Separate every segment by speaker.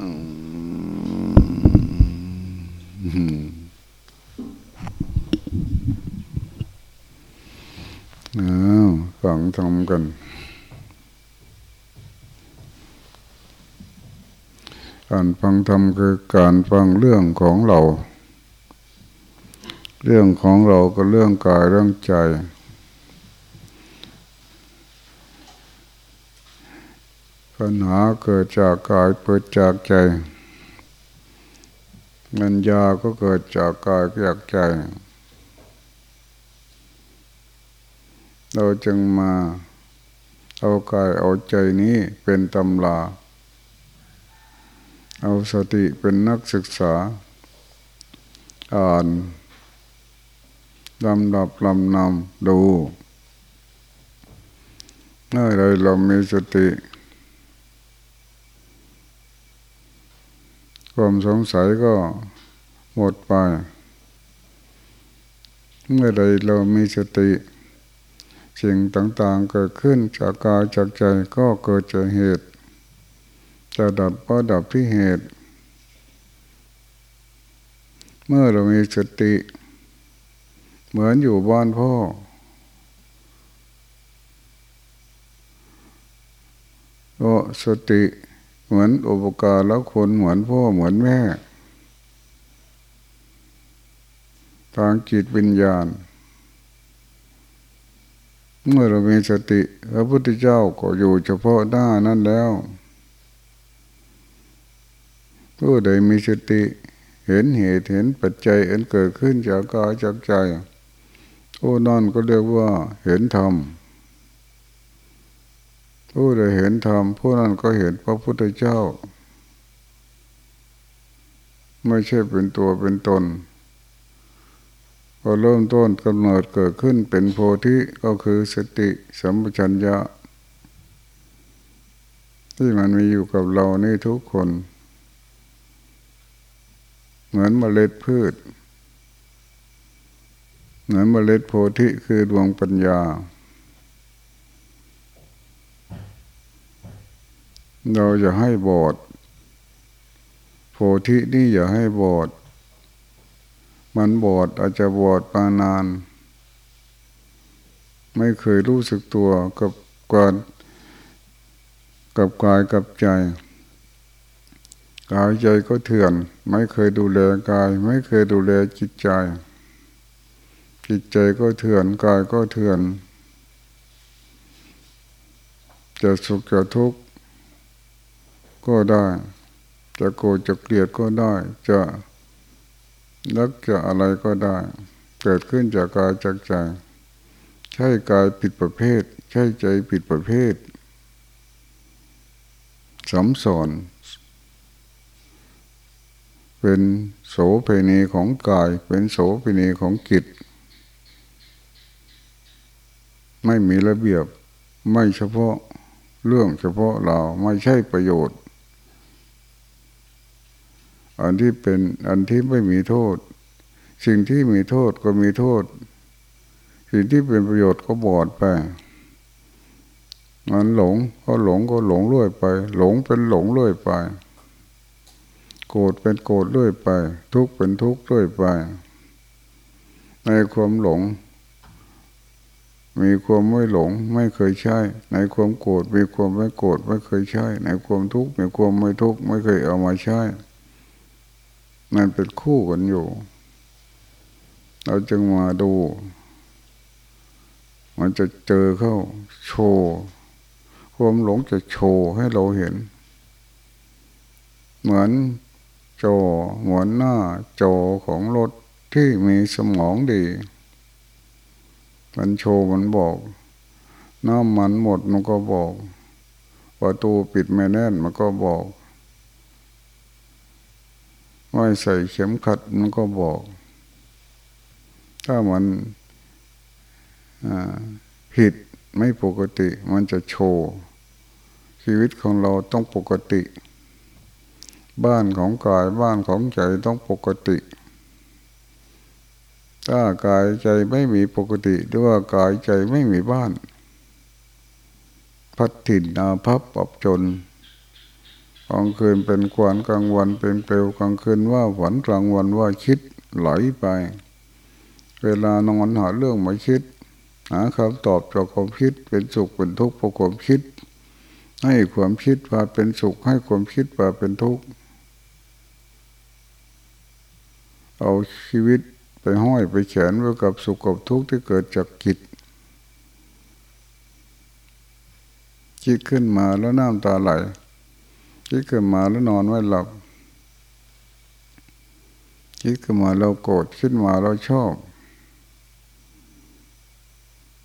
Speaker 1: อืมอ้าวฟังทำกัน การฟังธรรมคือการฟังเรื่องของเรา เรื่องของเราก็เรื่องกายเรื่องใจ ปัญหาเกิดจากกายเกิดจากใจเงินยาก็เกิดจากกายจากใจ เราจึงมาเอากายเอาใจนี้เป็นตำราเอาสติเป็นนักศึกษา อ่านลำดับลำนำดูเมื่อไรเรามีสติ ความสงสัยก็หมดไป เมื่อใดเรามีสติสิ่งต่างๆเกิดขึ้นจากกายจากใจก็เกิดจากเหตุ จะดับก็ดับที่เหตุ เมื่อเรามีสติ เหมือนอยู่บ้านพ่อ ก็สติ เหมือนอุปการแล้วคนเหมือนพ่อเหมือนแม่ ทางจิตวิญญาณ เมื่อเรามีสติพระพุทธเจ้าก็อยู่เฉพาะหน้านั่นแล้วผู้ใดมีสติ เห็นเหตุเห็นปัจจัยอันเกิดขึ้นจากกายจากใจโอ้นั่นก็เรียกว่าเห็นธรรม ผู้ใดเห็นธรรมผู้นั้นก็เห็นพระพุทธเจ้า ไม่ใช่เป็นตัวเป็นตนพอเริ่มต้นกำเนิดเกิดขึ้นเป็นโพธิก็คือสติสัมปชัญญะ ที่มันมีอยู่กับเรานี่ทุกคน เหมือนเมล็ดพืช เหมือนเมล็ดโพธิคือดวงปัญญา เราจะให้บอดโพธินี่อย่าให้บอด มันบอดอาจจะบอดมานาน ไม่เคยรู้สึกตัวกับการกับกายกับใจกายใจก็เถื่อน ไม่เคยดูแลกาย ไม่เคยดูแลจิตใจ จิตใจก็เถื่อนกายก็เถื่อน จะสุขจะทุกข์ ก็ได้ จะโกรธจะเกลียดก็ได้ จะรักจะอะไรก็ได้ เกิดขึ้นจากกายจากใจ ใช่กายผิดประเภท ใช่ใจผิดประเภทสมสอนเป็นโสเภณีของกาย เป็นโสเภณีของจิต ไม่มีระเบียบ ไม่เฉพาะเรื่องเฉพาะเราไม่ใช่ประโยชน์ อันที่เป็นอันที่ไม่มีโทษ สิ่งที่มีโทษก็มีโทษ สิ่งที่เป็นประโยชน์ก็บอดไปมันหลงก็หลงก็หลงเรื่อยไป หลงเป็นหลงเรื่อยไป โกรธเป็นโกรธเรื่อยไป ทุกข์เป็นทุกข์เรื่อยไป ในความหลง มีความไม่หลงไม่เคยใช่ ในความโกรธมีความไม่โกรธไม่เคยใช่ ในความทุกข์มีความไม่ทุกข์ไม่เคยเอามาใช้ มันเป็นคู่กันอยู่ เราจึงมาดู มันจะเจอเข้าโชว์ความหลงจะโชว์ให้เราเห็น เหมือนจอหวนหน้าจอของรถที่มีสมองดี มันโชว์มันบอก น้ำมันหมดมันก็บอก ประตูปิดไม่แน่นมันก็บอก ไม่ใส่เข็มขัดมันก็บอก ถ้ามันผิดไม่ปกติมันจะโชว์ชีวิตของเราต้องปกติ บ้านของกายบ้านของใจต้องปกติ ถ้ากายใจไม่มีปกติหรือว่ากายใจไม่มีบ้าน พัดถิ่นอาภัพปรับจน กลางคืนเป็นควันกลางวันเป็นเปลวกลางคืนว่าฝันกลางวันว่าคิดไหลไป เวลานอนหาเรื่องมาคิดหาคำตอบจากความคิดเป็นสุขเป็นทุกข์เพราะความคิด ให้ความคิดว่าเป็นสุขให้ความคิดว่าเป็นทุกข์เอาชีวิตไปห้อยไปแขนไว้กับสุขกับทุกข์ที่เกิดจากจิตคิดขึ้นมาแล้วน้ำตาไหล คิดขึ้นมาแล้วนอนไม่หลับคิดขึ้นมาเราโกรธขึ้นมาเราชอบ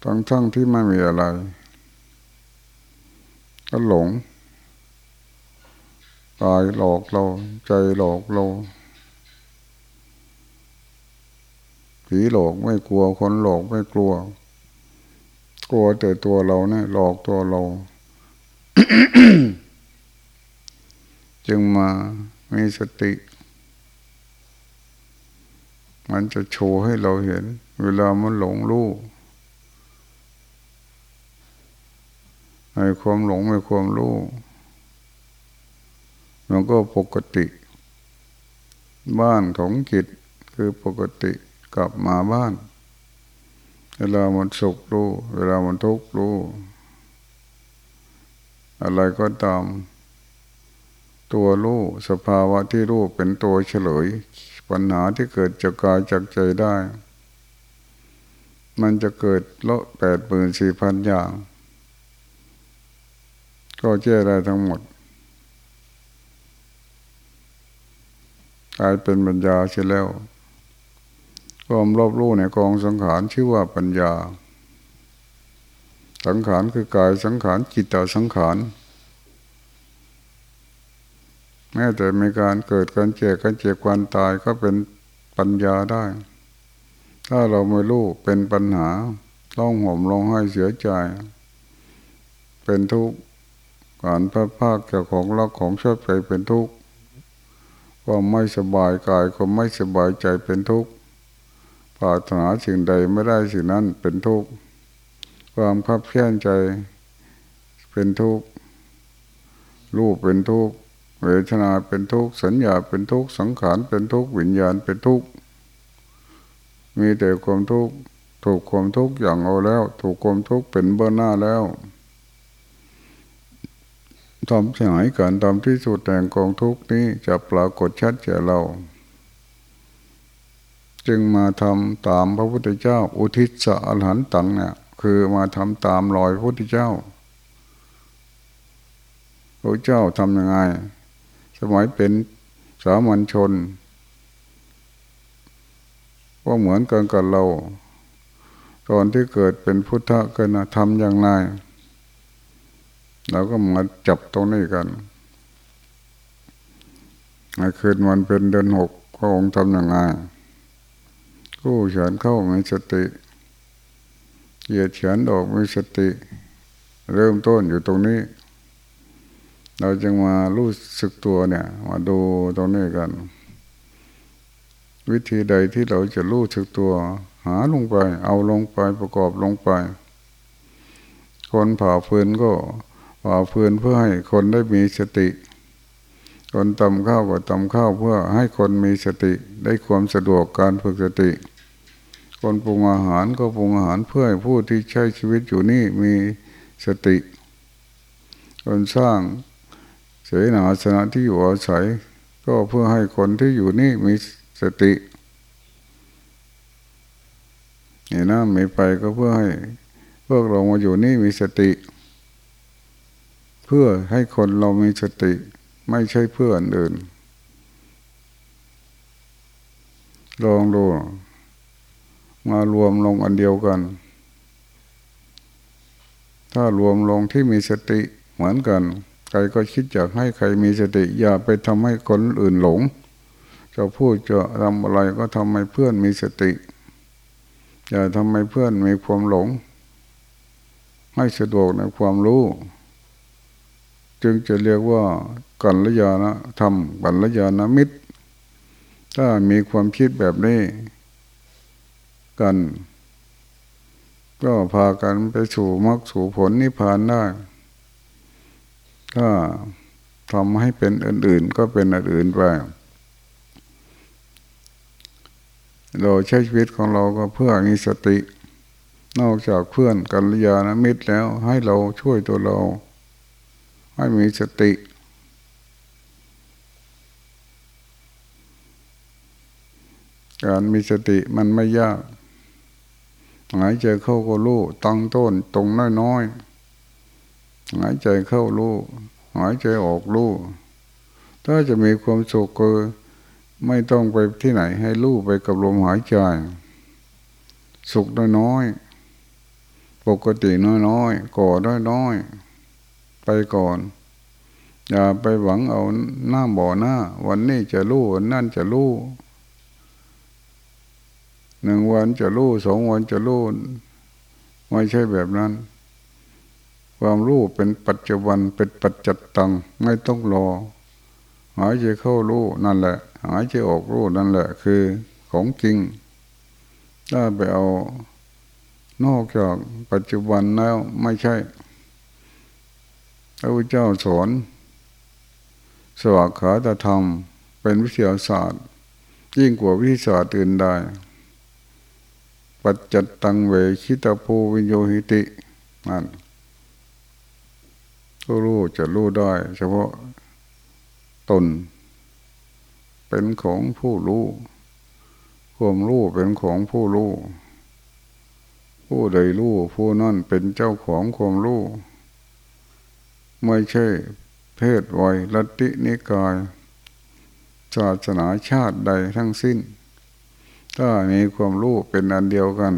Speaker 1: ทั้งทั้งที่ไม่มีอะไร ก็หลงกายหลอกเรา ใจหลอกเราผีหลอกไม่กลัวคนหลอกไม่กลัว กลัวแต่ตัวเราเนี่ยหลอกตัวเรา จึงมามีสติ มันจะโชว์ให้เราเห็น เวลามันหลงรู้ในความหลงในความรู้มันก็ปกติ บ้านของจิตคือปกติกลับมาบ้าน เวลามันสุขรู้ เวลามันทุกข์รู้ อะไรก็ตาม ตัวรู้สภาวะที่รู้เป็นตัวเฉลย ปัญหาที่เกิดจากกายจากใจได้ มันจะเกิดละแปดหมื่นสี่พันอย่าง ก็แก้ได้ทั้งหมดกลายเป็นปัญญาเสียแล้วความรอบรู้ในกองสังขารชื่อว่าปัญญา สังขารคือกายสังขารจิตตสังขาร แม้แต่มีการเกิดการเจ็บการเจ็บการตายก็เป็นปัญญาได้ ถ้าเราไม่รู้เป็นปัญหาต้องห่มร้องไห้เสียใจ เป็นทุกข์การพระภาคเกี่ยวของรักของชอบใจเป็นทุกข์ความไม่สบายกายความไม่สบายใจเป็นทุกข์ปรารถนาสิ่งใดไม่ได้สิ่งนั้นเป็นทุกข์ความขับแค้นใจเป็นทุกข์รูปเป็นทุกข์ เวทนาเป็นทุกข์สัญญาเป็นทุกข์สังขารเป็นทุกข์วิญญาณเป็นทุกข์มีแต่ความทุกข์ถูกความทุกข์อย่างเอาแล้ว ถูกความทุกข์เป็นเบื้องหน้าแล้วทำเสียหายการทำที่สุดแต่งกองทุกข์นี้จะปรากฏชัดแก่เรา จึงมาทำตามพระพุทธเจ้า อุทิศสะอรหันตังเนี่ยคือมาทำตามรอยพระพุทธเจ้าพระเจ้าทำยังไง สมัยเป็นสามัญชน ก็เหมือนกันกับเรา ตอนที่เกิดเป็นพุทธะกันนะทำอย่างไรเราก็มาจับตรงนี้กันคืนวันเป็นเดือนหกพระองค์ทำอย่างไงกู้เฉินเข้ามีสติเหยียดเฉินออกมีสติ เริ่มต้นอยู่ตรงนี้ เราจึงมารู้สึกตัวเนี่ย มาดูตรงนี้กัน วิธีใดที่เราจะรู้สึกตัว หาลงไป เอาลงไปประกอบลงไป คนผ่าฟืนก็ผ่าฟืนเพื่อให้คนได้มีสติ คนตำข้าวก็ตำข้าวเพื่อให้คนมีสติ ได้ความสะดวกการฝึกสติ คนปรุงอาหารก็ปรุงอาหารเพื่อให้ผู้ที่ใช้ชีวิตอยู่นี่มีสติ คนสร้าง เสนาสนะที่อยู่อาศัย ก็เพื่อให้คนที่อยู่นี่มีสตินี่นะไม่ไปก็เพื่อให้พวกเรามาอยู่นี่มีสติ เพื่อให้คนเรามีสติ ไม่ใช่เพื่ออนอื่น ลองดูมารวมลงอันเดียวกัน ถ้ารวมลงที่มีสติเหมือนกัน ใครก็คิดอยากให้ใครมีสติอย่าไปทำให้คนอื่นหลง จะพูดจะทำอะไรก็ทำให้เพื่อนมีสติ อย่าทำให้เพื่อนมีความหลง ให้สะดวกในความรู้ จึงจะเรียกว่ากัลยาณธรรมกัลยาณมิตร ถ้ามีความคิดแบบนี้ กัน ก็พากันไปสู่มรรคสู่ผลนิพพานได้ ถ้าทำให้เป็นอื่นๆก็เป็นอื่นไปเราใช้ชีวิตของเราก็เพื่อมีสติ นอกจากเพื่อนกัลยาณมิตรแล้วให้เราช่วยตัวเรา ให้มีสติ การมีสติมันไม่ยาก หายใจเข้าก็รู้ตั้งต้นตรงน้อยๆ หายใจเข้ารู้หายใจออกรู้ถ้าจะมีความสุขก็ไม่ต้องไปที่ไหน ให้รู้ไปกับลมหายใจ สุขน้อยๆปกติน้อยๆก่อน้อยๆไปก่อน อย่าไปหวังเอาหน้าบ่อหน้า วันนี้จะรู้วันนั่นจะรู้หนึ่งวันจะรู้สองวันจะรู้ไม่ใช่แบบนั้น ความรู้เป็นปัจจุบันเป็นปัจจัตตังไม่ต้องรอ หายใจเข้ารู้นั่นแหละ หายใจออกรู้นั่นแหละ คือของจริง ถ้าไปเอานอกจากปัจจุบันแล้วไม่ใช่พระพุทธเจ้าสอนสวากขาตธรรม เป็นวิทยาศาสตร์ ยิ่งกว่าวิทยาศาสตร์อื่นได้ ปัจจัตตังเวชิตาภูวิโยหิตินั่น ก็รู้จะรู้ได้ เฉพาะตน เป็นของผู้รู้ความรู้เป็นของผู้รู้ผู้ใดรู้ผู้นั่นเป็นเจ้าของความรู้ไม่ใช่ เพศวัยลัทธินิกายศาสนาชาติใดทั้งสิ้น ถ้ามีความรู้เป็นอันเดียวกัน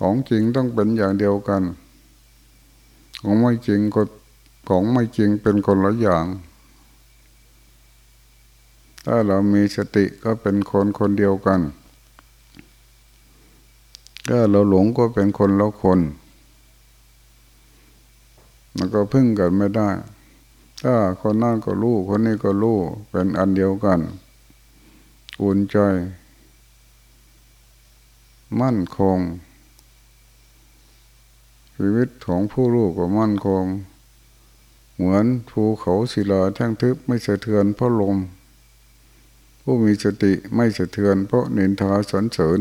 Speaker 1: ของจริงต้องเป็นอย่างเดียวกัน ของไม่จริงก็ ของไม่จริงเป็นคนละอย่าง ถ้าเรามีสติก็เป็นคนคนเดียวกัน ถ้าเราหลงก็เป็นคนละคน มันก็พึ่งกันไม่ได้ ถ้าคนนั่นก็รู้คนนี้ก็รู้เป็นอันเดียวกัน อุ่นใจ มั่นคงชีวิตของผู้ลูกก็มั่นคง เหมือนภูเขาศิลาแท่งทึบไม่สะเทือนเพราะลม ผู้มีสติไม่สะเทือนเพราะเนินทาสนเสริญ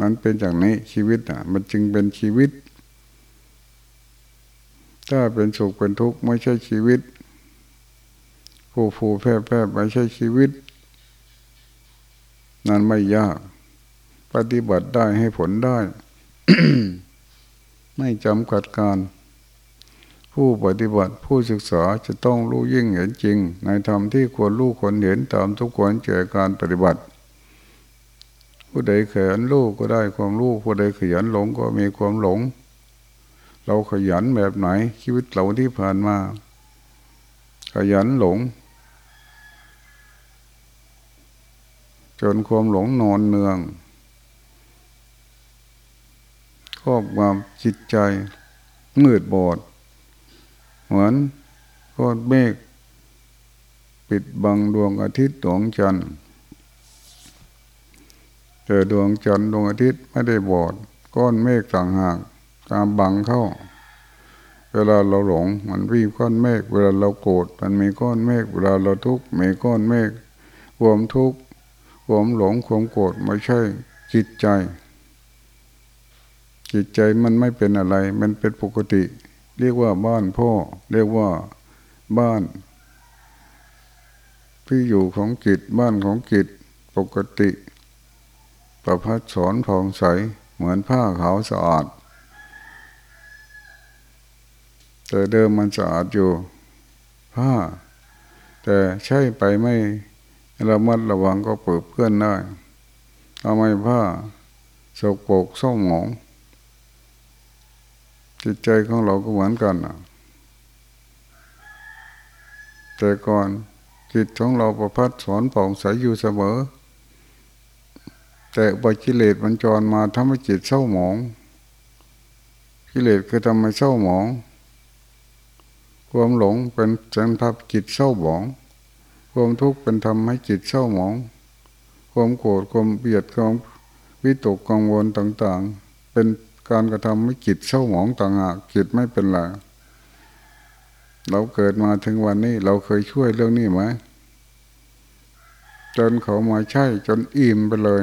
Speaker 1: นั้นเป็นอย่างนี้ชีวิตอะ มันจึงเป็นชีวิต ถ้าเป็นสุขเป็นทุกข์ไม่ใช่ชีวิต ผู้ผูแพร่แพร่ไม่ใช่ชีวิต นั้นไม่ยาก ปฏิบัติได้ให้ผลได้ ไม่จำกัดการ ผู้ปฏิบัติผู้ศึกษาจะต้องรู้ยิ่งเห็นจริง ในธรรมที่ควรรู้ควรเห็นตามทุกควรเจอการปฏิบัติ ผู้ใดขยันรู้ก็ได้ความรู้ผู้ใดขยันหลงก็มีความหลง เราขยันแบบไหนชีวิตเราที่ผ่านมา ขยันหลง จนความหลงนอนเนืองครอบงำจิตใจมืดบอด เหมือนก้อนเมฆปิดบังดวงอาทิตย์ดวงจันทร์แต่ดวงจันทร์ดวงอาทิตย์ไม่ได้บอด ก้อนเมฆต่างหากตามบังเข้า เวลาเราหลงมันมีก้อนเมฆเวลาเราโกรธมันมีก้อนเมฆเวลาเราทุกข์มีก้อนเมฆความทุกข์ความหลงความโกรธไม่ใช่จิตใจ จิตใจมันไม่เป็นอะไร มันเป็นปกติ เรียกว่าบ้านพ่อ เรียกว่าบ้าน ที่อยู่ของจิตบ้านของจิตปกติ ประพัดสอนผ่องใสเหมือนผ้าขาวสะอาด แต่เดิมมันสะอาดอยู่ผ้า แต่ใช่ไปไม่ระมัดระวังก็เปิดเพื่อนได้ทำไมผ้าสกปรกส้มหมอง จิตใจของเราก็เหมือนกันนะแต่ก่อนจิตของเราประพัดสอนผ่องใสอยู่เสมอ แต่บกิเลสมันจรมาทำให้จิตเศร้าหมอง กิเลสคือทำให้เศร้าหมอง ความหลงเป็นจันทับจิตเศร้าหมอง ความทุกข์เป็นทำให้จิตเศร้าหมอง ความโกรธความเบียดความวิตกกังวลต่าง ๆ เป็น การกระทำให้จิตเศร้าหมองต่างหากจิตไม่เป็นไรเราเกิดมาถึงวันนี้ เราเคยช่วยเรื่องนี้ไหมจนเขามาใช่จนอิ่มไปเลย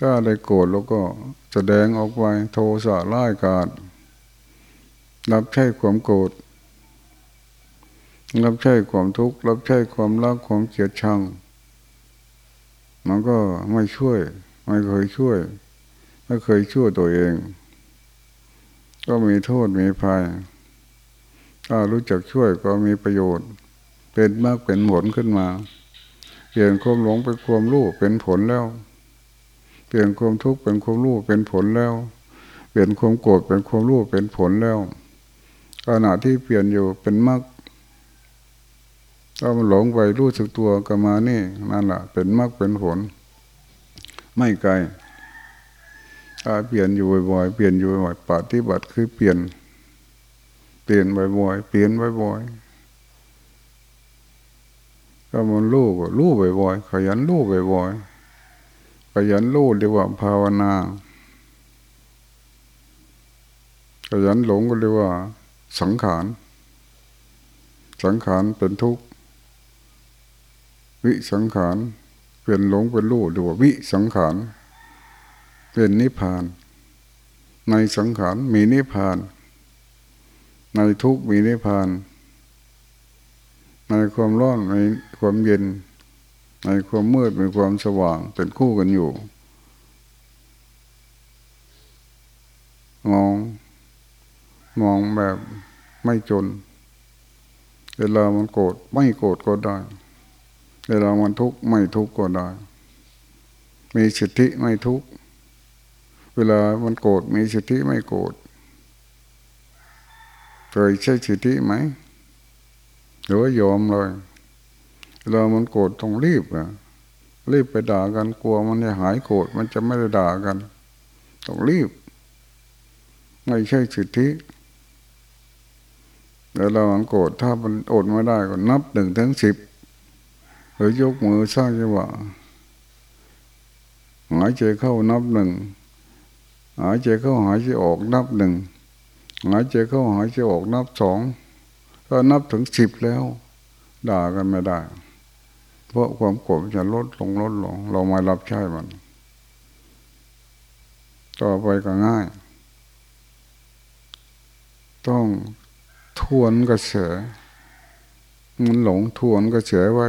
Speaker 1: ถ้าได้โกรธแล้วก็แสดงออกไปโทสะไล่กาดรับใช้ความโกรธรับใช้ความทุกข์รับใช้ความรักความเกลียดชังมันก็ไม่ช่วย ไม่เคยช่วย ไม่เคยชั่วตัวเอง ก็มีโทษมีภัย ถ้ารู้จักช่วยก็มีประโยชน์ เป็นมากเป็นผลขึ้นมา เปลี่ยนความหลงเป็นความรู้เป็นผลแล้ว เปลี่ยนความทุกข์เป็นความรู้เป็นผลแล้ว เปลี่ยนความโกรธเป็นความรู้เป็นผลแล้วขณะที่เปลี่ยนอยู่เป็นมากถ้ามันหลงไปรู้สึกตัวก็มานี่นั่นแหละเป็นมากเป็นผล ไม่ไกล เปลี่ยนอยู่บ่อยๆเปลี่ยนอยู่บ่อยๆปฏิบัติคือเปลี่ยน เปลี่ยนบ่อยๆเปลี่ยนบ่อยๆก็มันรู้ก็รู้บ่อยๆขยันรู้บ่อยๆขยันรู้เรียกว่าภาวนาขยันหลงก็เรียกว่า สังขาร สังขารเป็นทุกข์ วิสังขาร เป็นหลงเป็นรู้หรือว่าวิสังขาร เป็นนิพพาน ในสังขารมีนิพพาน ในทุกมีนิพพาน ในความร้อนในความเย็น ในความมืดมีความสว่างเป็นคู่กันอยู่มองมองแบบไม่จน เวลามันโกรธไม่โกรธก็ได้ เวลามันทุกข์ไม่ทุกข์ก็ได้ มีสิทธิไม่ทุกข์ เวลามันโกรธมีสิทธิไม่โกรธเคยใช้สิทธิไหมหรือว่ายอมเลยเวลามันโกรธต้องรีบอะรีบไปด่ากันกลัวมันจะหายโกรธมันจะไม่ได้ด่ากัน ต้องรีบ ไม่ใช่สิทธิเวลามันโกรธถ้ามันอดไม่ได้ก็นับหนึ่งถึงสิบหรือยกมือสร้างจังหวะหายใจเข้านับหนึ่ง หายใจเข้าหายใจออกนับหนึ่งหายใจเข้าหายใจออกนับสองถ้านับถึงสิบแล้ว ด่ากันไม่ได้ เพราะความโกรธจะลดลงลดลง เราม่รับใช้มัน ต่อไปก็ง่าย ต้องทวนกระแสมันหลงทวนกระแสไว้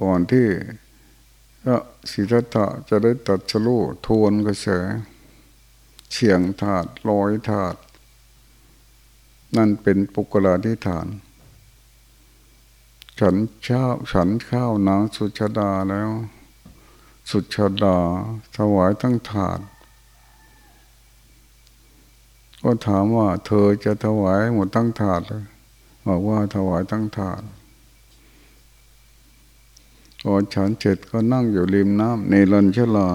Speaker 1: ก่อนที่ พระสิทธะจะได้ตัดชลูทวนกระแสเฉียงถาดลอยถาด นั่นเป็นปุกลาธิฐาน ฉันเช้าฉันข้าวนางสุชาดาแล้ว สุชาดาถวายทั้งถาด ก็ถามว่าเธอจะถวายหมดทั้งถาดเลยบอกว่าถวายทั้งถาด พอฉันเสร็จก็นั่งอยู่ริมน้ำในลันชลา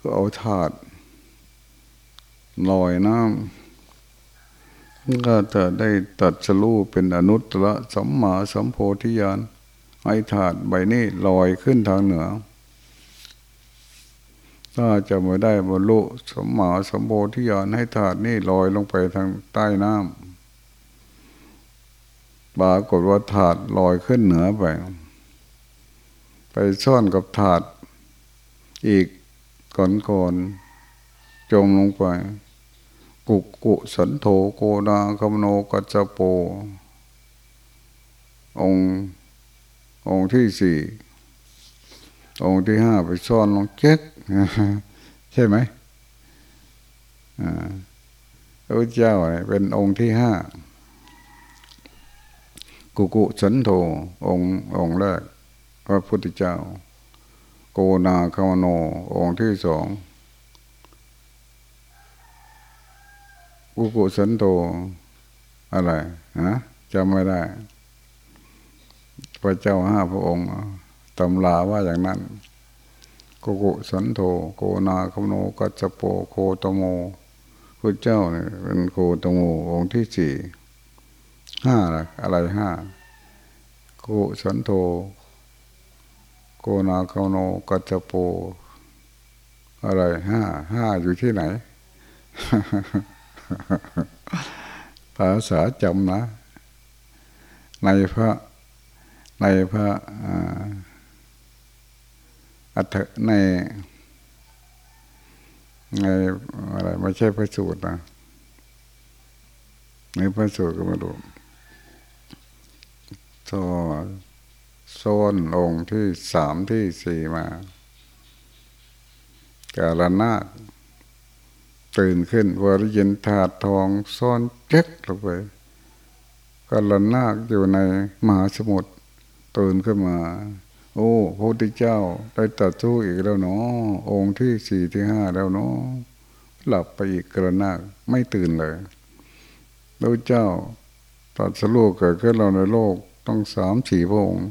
Speaker 1: ก็เอาถาดลอยน้ำก็จะได้ตัดสลูเป็นอนุตตรสัมมาสัมโพธิญาณให้ถาดใบนี้ลอยขึ้นทางเหนือ ถ้าจะไม่ได้บรรลุสัมมาสัมโพธิญาณให้ถาดนี้ลอยลงไปทางใต้น้ำ ปรากฏว่าถาดลอยขึ้นเหนือไป ไปซ่อนกับถาดอีกก่อนๆจมลงไป กุกุสันโธโกนาคมโนกัจโป ององที่สี่องที่ห้าไปซ่อนลงเจ็ดใช่ไหมอ่าพระเจ้าเป็นองค์ที่ห้า กุกุสันโธองค์องค์แรก พระพุทธเจ้า โกนาคามโนองค์ที่สองกุกุสันโธอะไรฮะจำไม่ได้ พระเจ้าห้าพระองค์ตำลาว่าอย่างนั้นกุกุสันโธโกนาคามโนกัจโปโคตโมพระเจ้าเนี่ยเป็นโคตโมองค์ที่สี่ ห้าอะไรห้าโกสันโธโกนาคาโนกัจโป อะไรห้าห้าอยู่ที่ไหน ภาษาจำนะ ในพระในพระอัตในในอะไรไม่ใช่พระสูตรนะในพระสูตรก็มาดู โซโซนองค์ที่สามที่สี่มากาลนาคตื่นขึ้นวรยินถาดทองซ่อนเจ๊กลงไปกาลนาคอยู่ในมหาสมุทรตื่นขึ้นมา โอ้พระพุทธเจ้าได้ตัดสู้อีกแล้วเนาะองค์ที่สี่ที่ห้าแล้วเนาะหลับไปอีกกระนาคไม่ตื่นเลยพระเจ้าตัดสลูกเกิดขึ้นเราในโลก ต้องสามสี่พระองค์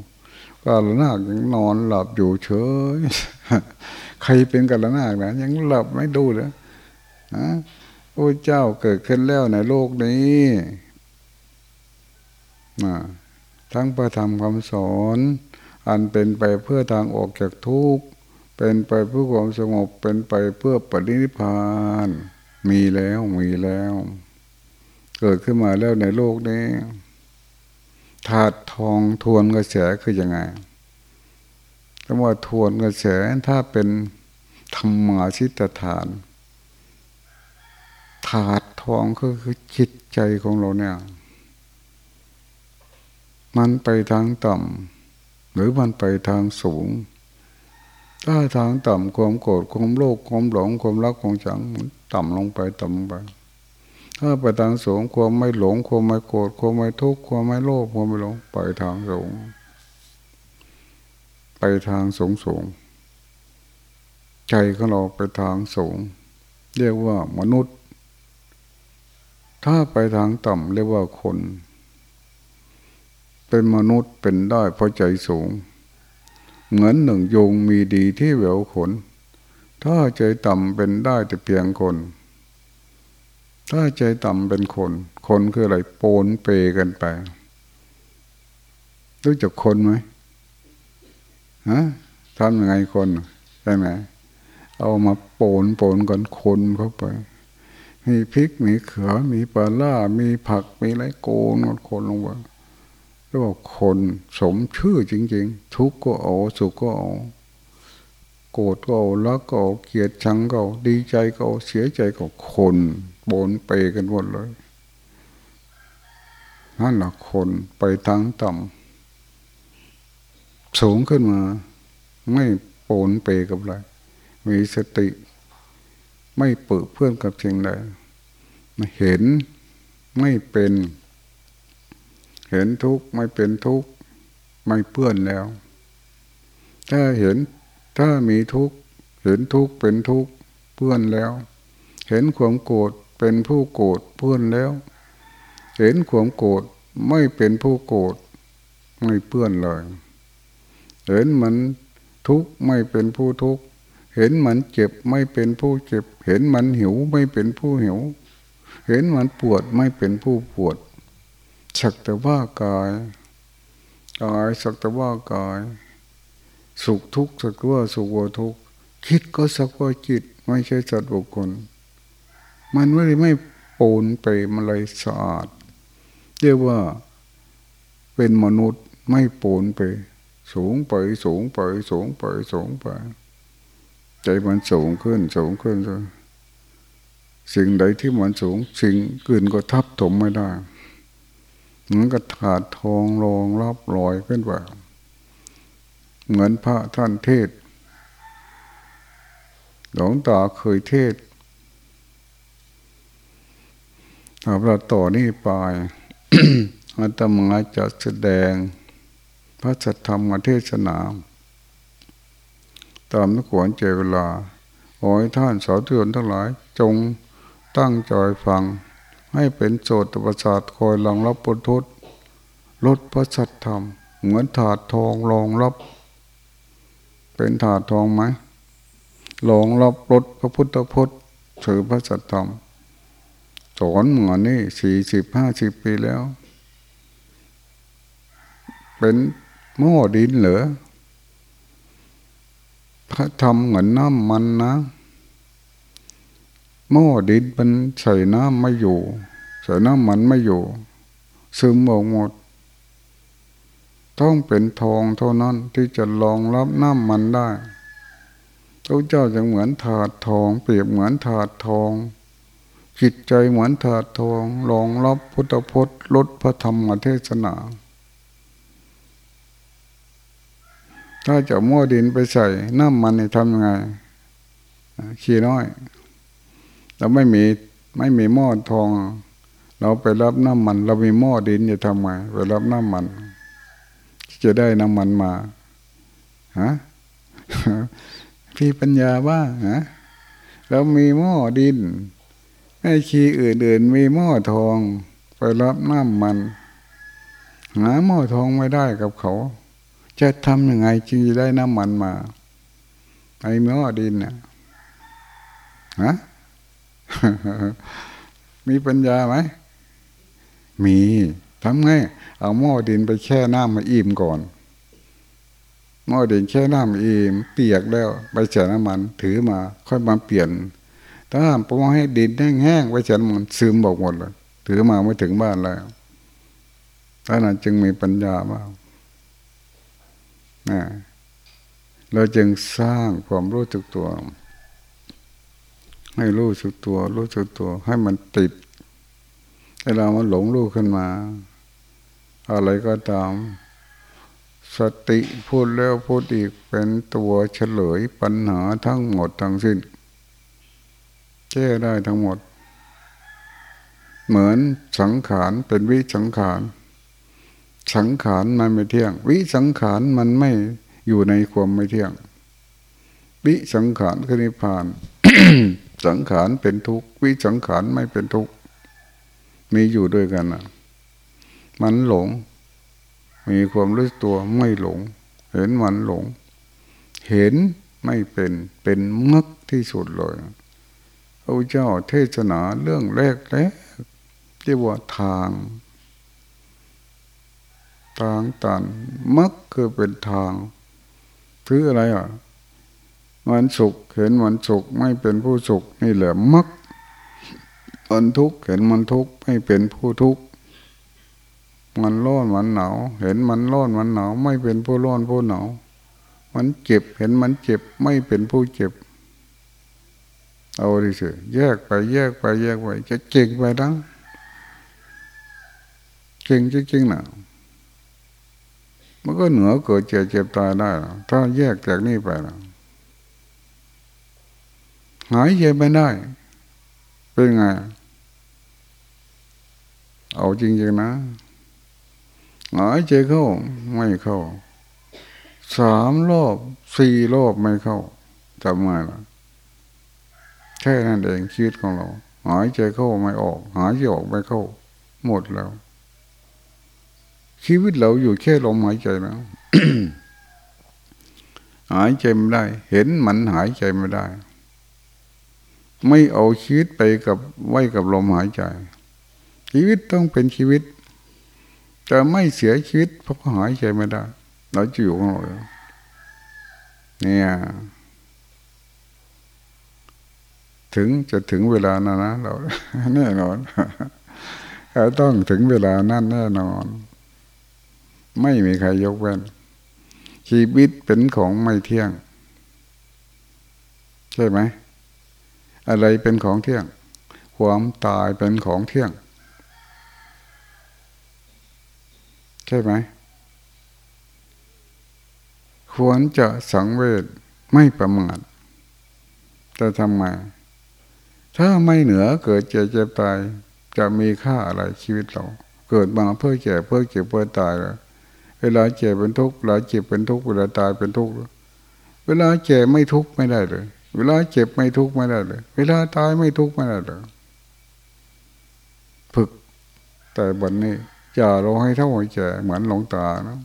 Speaker 1: กาลนาคยังนอนหลับอยู่เฉย ใครเป็นกาลนาคนะยังหลับไม่ดูเลยพระเจ้าเกิดขึ้นแล้วในโลกนี้ทั้งประธรรมคำสอนอันเป็นไปเพื่อทางออกจากทุกข์เป็นไปเพื่อความสงบเป็นไปเพื่อปฏินิพานมีแล้วมีแล้ว เกิดขึ้นมาแล้วในโลกนี้ ถาดทองทวนกระแสคือยังไงคำว่าทวนกระแสถ้าเป็นธรรมาชิตฐาน ถาดทองก็คือจิตใจของเราเนี่ย มันไปทางต่ำหรือมันไปทางสูง ถ้าทางต่ำความโกรธความโลภความหลงความรักความชังมันต่ำลงไปต่ำลงไป ถ้าไปทางสูงความไม่หลงความไม่โกรธความไม่ทุกข์ความไม่โลภความไม่หลงไปทางสูง ไปทางสูงสูงใจของเราไปทางสูง เรียกว่ามนุษย์ ถ้าไปทางต่ำเรียกว่าคน เป็นมนุษย์เป็นได้เพราะใจสูง เหมือนหนึ่งยงมีดีที่แหววขน ถ้าใจต่ำเป็นได้แต่เพียงคน ถ้าใจต่ำเป็นคน คนคืออะไรโปนเปกันไป รู้จักคนไหมฮะทำยังไงคนใช่ไหมเอามาโปนโปนกันคนเข้าไป มีพริกมีเขือมีปลาล่ามีผักมีอะไรโกนคนลงไปเรียกว่าคนสมชื่อจริง ๆ ทุกข์ก็เอาสุขก็เอาโกรธก็เอารักก็เอาเกลียดชังก็เอาดีใจก็เอาเสียใจก็คน บนไปกันหมดเลย นั่นแหละคนไปทางต่ำสูงขึ้นมา ไม่โปนเปกับอะไร มีสติ ไม่เปื้อเพื่อนกับสิ่งใดเห็นไม่เป็น เห็นทุกข์ไม่เป็นทุกข์ไม่เปื้อนแล้ว ถ้าเห็นถ้ามีทุกข์เห็นทุกข์เป็นทุกข์เปื้อนแล้ว เห็นความโกรธ เป็นผู้โกรธเปื้อนแล้ว เห็นความโกรธไม่เป็นผู้โกรธไม่เปื้อนเลย เห็นมันทุกข์ไม่เป็นผู้ทุกข์เห็นมันเจ็บไม่เป็นผู้เจ็บ เห็นมันหิวไม่เป็นผู้หิว เห็นมันปวดไม่เป็นผู้ปวดสักแต่ว่ากายกายสักแต่ว่ากาย สุขทุกข์สักว่าสุขว่าทุกข์คิดก็สักว่าจิต ไม่ใช่สัตว์บุคคล มันไม่ได้ไม่ปนไปมันเลยสะอาดเรียกว่าเป็นมนุษย์ไม่ปนไป สูงไปสูงไปสูงไปสูงไปใจมันสูงขึ้นสูงขึ้นเลยสิ่งใดที่มันสูง สิ่งอื่นก็ทับถมไม่ได้เหมือนกับถาดทองรองรับลอยขึ้นไปเหมือนพระท่านเทศหลวงตาเคยเทศ ถ้าเราต่อนี่ไปอาตมาจะแสดง พระสัทธรรมเทศนา ตามนักขวนเจเวลาขอให้ท่านสาวเตือนทั้งหลาย จงตั้งใจฟัง ให้เป็นโจทย์ประสาทคอยรองรับปุถุลดพระสัทธรรม เหมือนถาดทองรองรับ เป็นถาดทองไหมรองรับรถพระพุทธพจน์ถือพระสัทธรรม สอนเหมือนนี่สี่สิบห้าสิบปีแล้ว เป็นหม้อดินเหรอพระธรรมเหมือนน้ำมันนะหม้อดินมันใส่น้ำไม่อยู่ ใส่น้ำมันไม่อยู่ ซึมออกหมด ต้องเป็นทองเท่านั้นที่จะรองรับน้ำมันได้พระเจ้าจะเหมือนถาดทอง เปรียบเหมือนถาดทอง จิตใจเหมือนถาดทองรองรับพุทธพจน์ลดพระธรรมเทศนา ถ้าจะมั่วดินไปใส่น้ำมันนี่ทำยังไง ขี้น้อย เราไม่มีไม่มีหม้อทอง เราไปรับน้ำมัน เรามีหม้อดินจะทำไงไปรับน้ำมัน จะได้น้ำมันมาฮะพี่ปัญญาว่าฮะเรามีหม้อดิน ไม่ขี้อื่นๆมีหม้อทองไปรับน้ำมัน หาหม้อทองไม่ได้กับเขา จะทำยังไงจึงจะได้น้ำมันมาไอ้หม้อดินเนี่ยฮะมีปัญญาไหม มีทำไง เอาหม้อดินไปแช่น้ำมาอิ่มก่อนหม้อดินแช่น้ำอิ่มเปียกแล้ว ไปใส่น้ำมัน ถือมา ค่อยมาเปลี่ยน ถ้าปล่องให้ดินแห้งๆไปใส่น้ำมันซึมบอกหมดเลยถือมาไม่ถึงบ้านแล้วถ้านจึงมีปัญญาบ้างนะเราจึงสร้างความรู้สึกตัว ให้รู้สึกตัว รู้สึกตัว ให้มันติดเวลามันหลงรู้ขึ้นมา อะไรก็ตาม สติพูดแล้วพูดอีกเป็นตัวเฉลยปัญหาทั้งหมดทั้งสิ้น ก้ได้ทั้งหมด เหมือนสังขารเป็นวิสังขาร สังขารมันไม่เที่ยง วิสังขารมันไม่อยู่ในความไม่เที่ยง วิสังขารคือนิพพาน สังขารเป็นทุกข์วิสังขารไม่เป็นทุกข์มีอยู่ด้วยกันอะมันหลง มีความรู้ตัวไม่หลง เห็นมันหลง เห็นไม่เป็นเป็นมักที่สุดเลย พระเจ้าเทศนาเรื่องแรกแล้วที่ว่าทางทางตันมักคือเป็นทางคืออะไรอะมันสุขเห็นมันสุขไม่เป็นผู้สุขนี่แหละมักมันทุกข์เห็นมันทุกข์ไม่เป็นผู้ทุกข์มันร้อนมันหนาวเห็นมันร้อนมันหนาวไม่เป็นผู้ร้อนผู้หนาวมันเจ็บเห็นมันเจ็บไม่เป็นผู้เจ็บ เอาดิสิแยกไปแยกไปแยกไปจะเก่งไปดังเก่งจริงๆนะมันก็เหนือเกิดเจ็บเจ็บตายได้ถ้าแยกจากนี้ไปนะหายใจไม่ได้ เป็นไง เอาจริงๆนะหายใจเข้าไม่เข้าสามรอบสี่รอบไม่เข้าจำไมล่ะ ค่นั้นเองชีวิตของเรา หายใจเข้าไม่ออก หายใจออกไม่เข้า หมดแล้ว ชีวิตเราอยู่แค่ลมหายใจนะหายใจไม่ได้ เห็นมันหายใจไม่ได้ ไม่เอาชีวิตไปกับไว้กับลมหายใจ ชีวิตต้องเป็นชีวิตจะไม่เสียชีวิตเพราะหายใจไม่ได้ เราจะอยู่ของเราเนี่ย ถึงจะถึงเวลานั้นนะเราแน่นอนเราต้องถึงเวลานั้นแน่นอน ไม่มีใครยกเว้น ชีวิตเป็นของไม่เที่ยง ใช่ไหม อะไรเป็นของเที่ยง ความตายเป็นของเที่ยง ใช่ไหม ควรจะสังเวชไม่ประมาทจะทำไง ถ้าไม่เหนือเกิดเจ็บเจ็บตาย จะมีค่าอะไรชีวิตเรา เกิดมาเพื่อแก่เพื่อเจ็บเพื่อตายแล้วเวลาเจ็บเป็นทุกข์เวลาเจ็บเป็นทุกข์เวลาตายเป็นทุกข์เวลาเจ็บไม่ทุกข์ไม่ได้เลย เวลาเจ็บไม่ทุกข์ไม่ได้เลย เวลาตายไม่ทุกข์ไม่ได้เลยฝึก แต่บันนี้อย่าเราให้เท่าหัวใจเหมือนหลงตานะ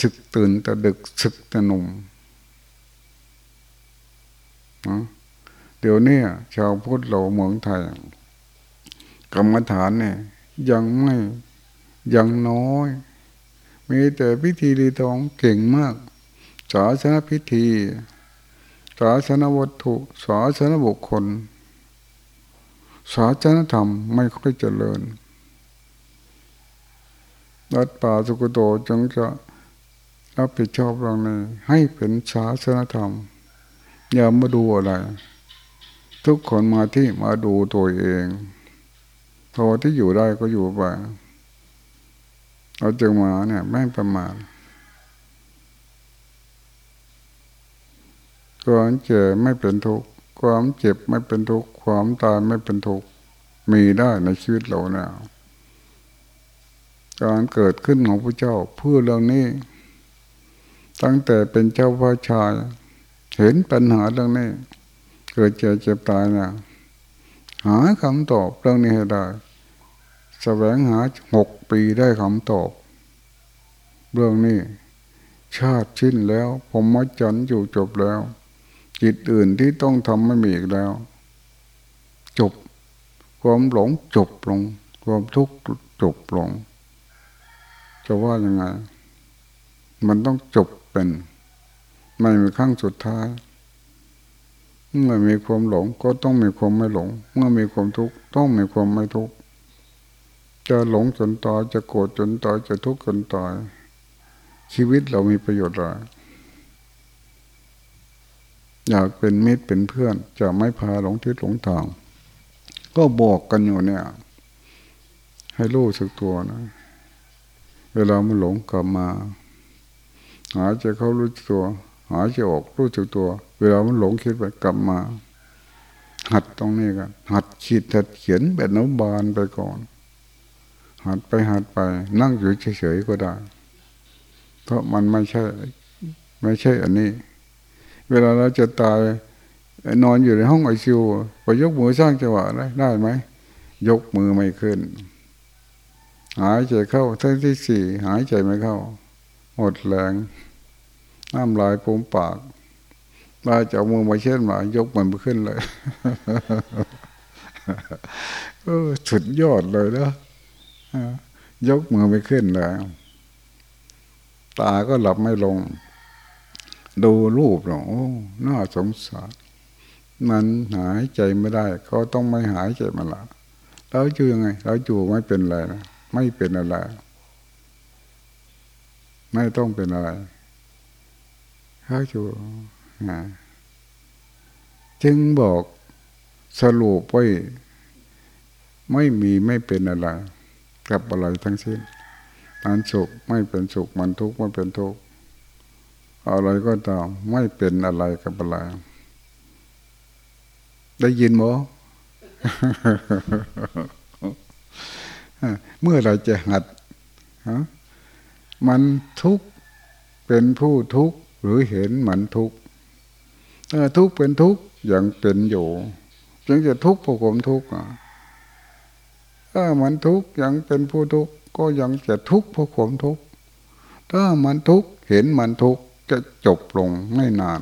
Speaker 1: ศึกตื่นแต่ดึกศึกแต่หนุ่ม เดี๋ยวนี้ชาวพุทธเราเมืองไทย กรรมฐานเนี่ย ยังไม่ยังน้อย มีแต่พิธีรีตองเก่งมากศาสนพิธีศาสนวัตถุศาสนบุคคลศาสนธรรมไม่ค่อยเจริญรัฐป่าสุกโตจึงจะรับผิดชอบเรื่องนี้ให้เป็นศาสนธรรม อย่ามาดูอะไร ทุกคนมาที่มาดูตัวเองพอที่อยู่ได้ก็อยู่ไปเราจึงมาเนี่ยไม่ประมาทความเจ็บไม่เป็นทุกข์ความเจ็บไม่เป็นทุกข์ความตายไม่เป็นทุกข์มีได้ในชีวิตเราเนี่ยการเกิดขึ้นของพระเจ้าเพื่อเรื่องนี้ ตั้งแต่เป็นเจ้าพระชาย เห็นปัญหาเรื่องนี้ เกิดเจ็บเจ็บตายเนี่ยหาคำตอบเรื่องนี้ให้ได้แสวงหาหกปีได้คำตอบ เรื่องนี้ ชาติชิ้นแล้ว ผมมาจันอยู่จบแล้ว จิตอื่นที่ต้องทำไม่มีอีกแล้ว จบ ความหลงจบลง ความทุกข์จบลง จะว่ายังไง มันต้องจบเป็น ไม่มีขั้งสุดท้าย เมื่อมีความหลงก็ต้องมีความไม่หลง เมื่อมีความทุกข์ต้องมีความไม่ทุกข์จะหลงจนตายจะโกรธจนตายจะทุกข์จนตาย ชีวิตเรามีประโยชน์อะไรอยากเป็นมิตรเป็นเพื่อน จะไม่พาหลงทิศหลงทาง ก็บอกกันอยู่เนี่ย ให้รู้สึกตัวนะ เวลามันหลงกลับมา หาจะเข้ารู้ตัว หายใจออกรู้สึกตัว เวลามันหลงคิดไปกลับมา หัดตรงนี้กันหัดคิดหัดเขียนแบบนุบานไปก่อน หัดไปหัดไป นั่งอยู่เฉยๆก็ได้ เพราะมันไม่ใช่ ไม่ใช่อันนี้ เวลาเราจะตายนอนอยู่ในห้องไอซิวไปยกมือสร้างจังหวะได้ได้ไหมยกมือไม่ขึ้น หายใจเข้าทั้งที่สี่หายใจไม่เข้า หมดแรง น้ำลายปูมปากมาจะเอามือมาเช่นมายกมันไปขึ้นเลยเออสุดยอดเลยนะยกมือไม่ขึ้นแล้วตาก็หลับไม่ลง ดูรูปเนอน่าสงสาร มันหายใจไม่ได้ ก็ต้องไม่หายใจมาละแล้วอยู่ยังไง เราอยู่ไม่เป็นอะไร ไม่เป็นอะไร ไม่ต้องเป็นอะไร เขาอยู่จึงบอกสรุปไว้ไม่มีไม่เป็นอะไร กับอะไรทั้งสิ้นมันสุขไม่เป็นสุขมันทุกข์ไม่เป็นทุกข์อะไรก็ตามไม่เป็นอะไรกับอะไรได้ยินมั้เมื่อเราจะหัด มันทุกข์เป็นผู้ทุกข์ หรือเห็นมันทุกข์ทุกข์เป็นทุกข์อย่างเป็นอยู่จึงจะทุกข์เพราะความทุกข์ถ้ามันทุกข์ยังเป็นผู้ทุกข์ก็ยังจะทุกข์เพราะความทุกข์ถ้ามันทุกข์เห็นมันทุกข์จะจบลงไม่นาน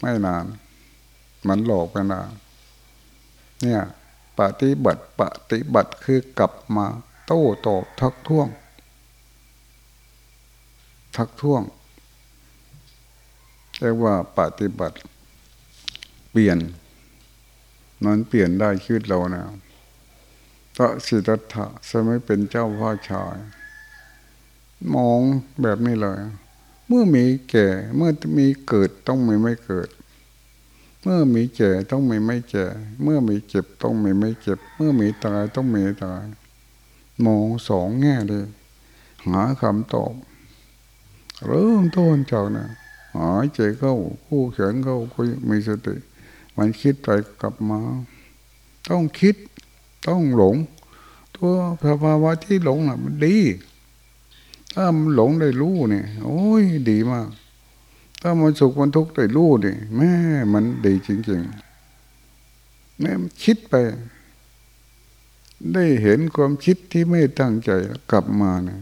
Speaker 1: ไม่นาน มันหลอกไปนานเนี่ยปฏิบัติปฏิบัติคือกลับมา โต้ตอบทักท้วง ทักท้วง เรียกว่าปฏิบัติ เปลี่ยนมันเปลี่ยนได้ชีวิตเรานะพระสิทธัตถะสมัยเป็นเจ้าพ่อชาย มองแบบนี้เลย เมื่อมีแก่ เมื่อมีเกิดต้องมีไม่เกิด เมื่อมีแก่ต้องมีไม่แก่ เมื่อมีเจ็บต้องมีไม่เจ็บ เมื่อมีตายต้องมีตายมองสองแง่เลยหาคำตอบ เริ่มต้นจากนะ หายใจเข้า คู่แขนเข้าคุยมีสติ มันคิดไปกลับมา ต้องคิดต้องหลง ตัวสภาวะที่หลงน่ะ มันดี ถ้ามันหลงได้รู้เนี่ย โอ้ยดีมาก ถ้ามันสุขมันทุกข์ได้รู้เนี่ยแม่มันดีจริงๆแม่คิดไป ได้เห็นความคิดที่ไม่ตั้งใจกลับมาเนี่ย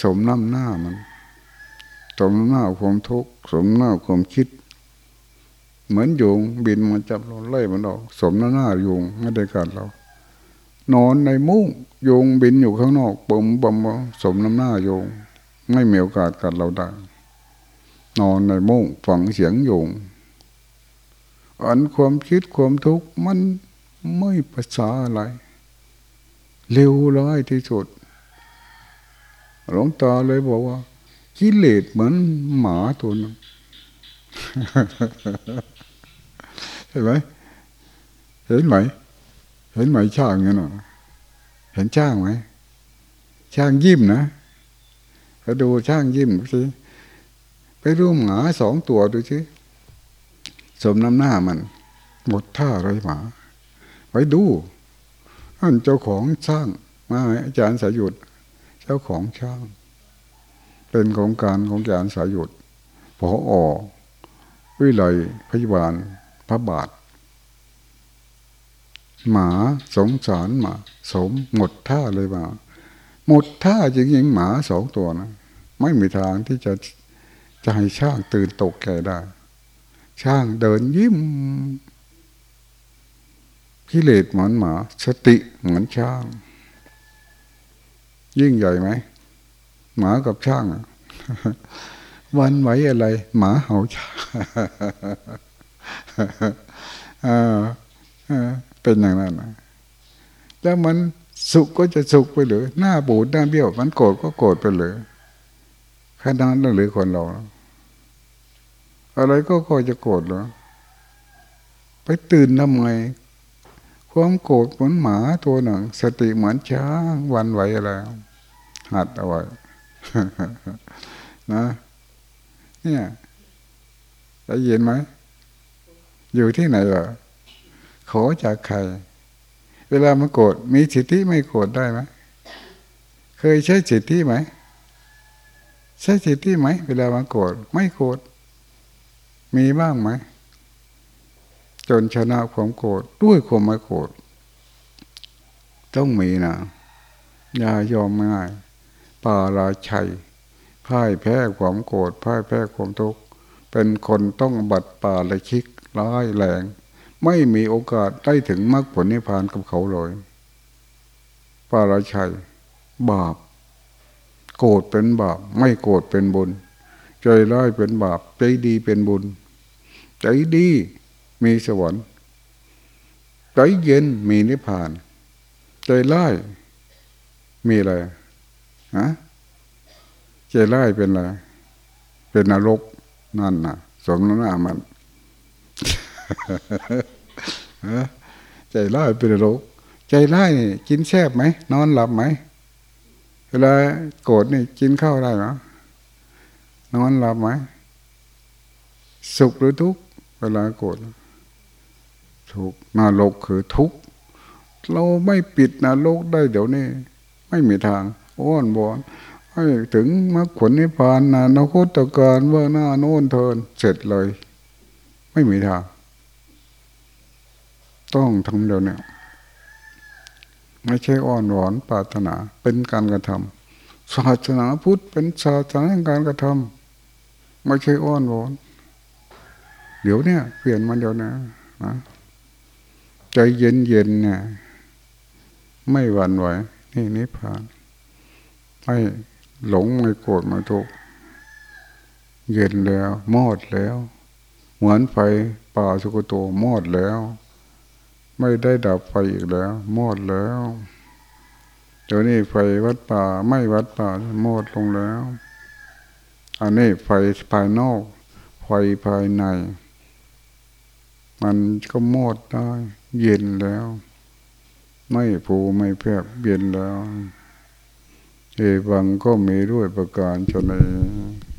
Speaker 1: สมน้ำหน้ามัน สมหน้าความทุกข์สมหน้าความคิด เหมือนยุงบินมาจับเราไล่มันออกสมหน้าหน้ายุงไม่ได้กัดเรา นอนในมุ้งโยงบินอยู่ข้างนอกปมบมสมน้ำหน้าโยงไม่มีโอกาสกัดเราได้นอนในมุ้งฝังเสียงโยงอันความคิดความทุกข์มันไม่ภาษาอะไร เร็วร้ายที่สุดหลวงตาเลยบอกว่า กิเลสเหมือนหมาตัวนึงเห็นไหมเห็นไหม เห็นไหมช่างเงี้ยหรอเห็นช่างไหมช่างยิ้มนะไปดูช่างยิ้มสิไปดูหมาสองตัวดูสิสมน้ำหน้ามัน หมดท่าไรหมาไปดูอันเจ้าของช่างมาอาจารย์สายุดเจ้าของช่าง เป็นของการของอาจารย์สายุดพออวิไลพยาบาลพระบาท หมาสงสารหมา สมหมดท่าเลยมาหมดท่าจริงๆหมาสองตัวนะไม่มีทางที่จะจะให้ช่างตื่นตกแก่ได้ ช่างเดินยิ้มกิเลสเหมือนหมา สติเหมือนช่าง ยิ่งใหญ่ไหม หมากับช่างวันไหวอะไร หมาเห่าช่างเป็นอย่างนั้นนะแล้วมันสุขก็จะสุขไปเลยหน้าบูดหน้าเบี้ยว มันโกรธก็โกรธไปเลยขนาดนั้นหรือคนเรา อะไรก็คอยจะโกรธหรอไปตื่นทำไงความโกรธเหมือนหมาตัวหนึ่ง สติเหมือนช้างวันไหวอะไรหัดเอาไว้ นะ เนี่ยได้ยินไหม อยู่ที่ไหนเหรอขอจากใคร เวลามันโกรธมีสิทธิไม่โกรธได้ไหมเคยใช้สิทธิไหม ใช้สิทธิไหม เวลามันโกรธไม่โกรธมีบ้างไหมจนชนะความโกรธด้วยความไม่โกรธต้องมีนะอย่ายอมง่าย ปาราชัยพ่ายแพ้ความโกรธพ่ายแพ้ความทุกข์เป็นคนต้องบัดป่าละชิกร้ายแรงไม่มีโอกาสได้ถึงมรรคผลนิพพานกับเขาเลยปาราชัย บาป โกรธเป็นบาป ไม่โกรธเป็นบุญ ใจร้ายเป็นบาป ใจดีเป็นบุญ ใจดีมีสวรรค์ ใจเย็นมีนิพพาน ใจร้ายมีอะไระใจร้ายเป็นอะไรเป็นนรกนั่นนะสมน้ำหน้ามันใจร้ายเป็นนรกใจร้ายนี่กินแซ่บไหมนอนหลับไหมเวลาโกรธนี่กินข้าวได้ไหมนอนหลับไหมสุขหรือทุกข์เวลาโกรธทุกนรกคือทุกข์เราไม่ปิดนรกได้เดี๋ยวนี้ ไม่มีทาง อ้อนบอนให้ถึงมรรคผลนิพพานนะนคตการว่าหน้าโน้นเทินเสร็จเลย ไม่มีทาง ต้องทำเดี๋ยวนี้ไม่ใช่อ้อนวอนปรารถนาเป็นการกระทำศาสนาพุทธเป็นศาสนาการกระทำไม่ใช่อ้อนวอนเดี๋ยวเนี่ยเปลี่ยนมันเดี๋ยวนะนะใจเย็นเย็นเนี่ยไม่หวั่นไหวนี่นิพพาน ไม่หลงไม่โกรธไม่ทุกข์เย็นแล้วมอดแล้ว เหมือนไฟป่าสุกโตมอดแล้ว ไม่ได้ดับไฟอีกแล้ว มอดแล้วเดี๋ยวนี้ไฟวัดป่าไม่วัดป่ามอดลงแล้ว อันนี้ไฟภายนอกไฟภายใน มันก็มอดได้ เย็นแล้ว ไม่ผูไม่แพบเย็นแล้ว เอวังก็มีด้วยประการชนเอง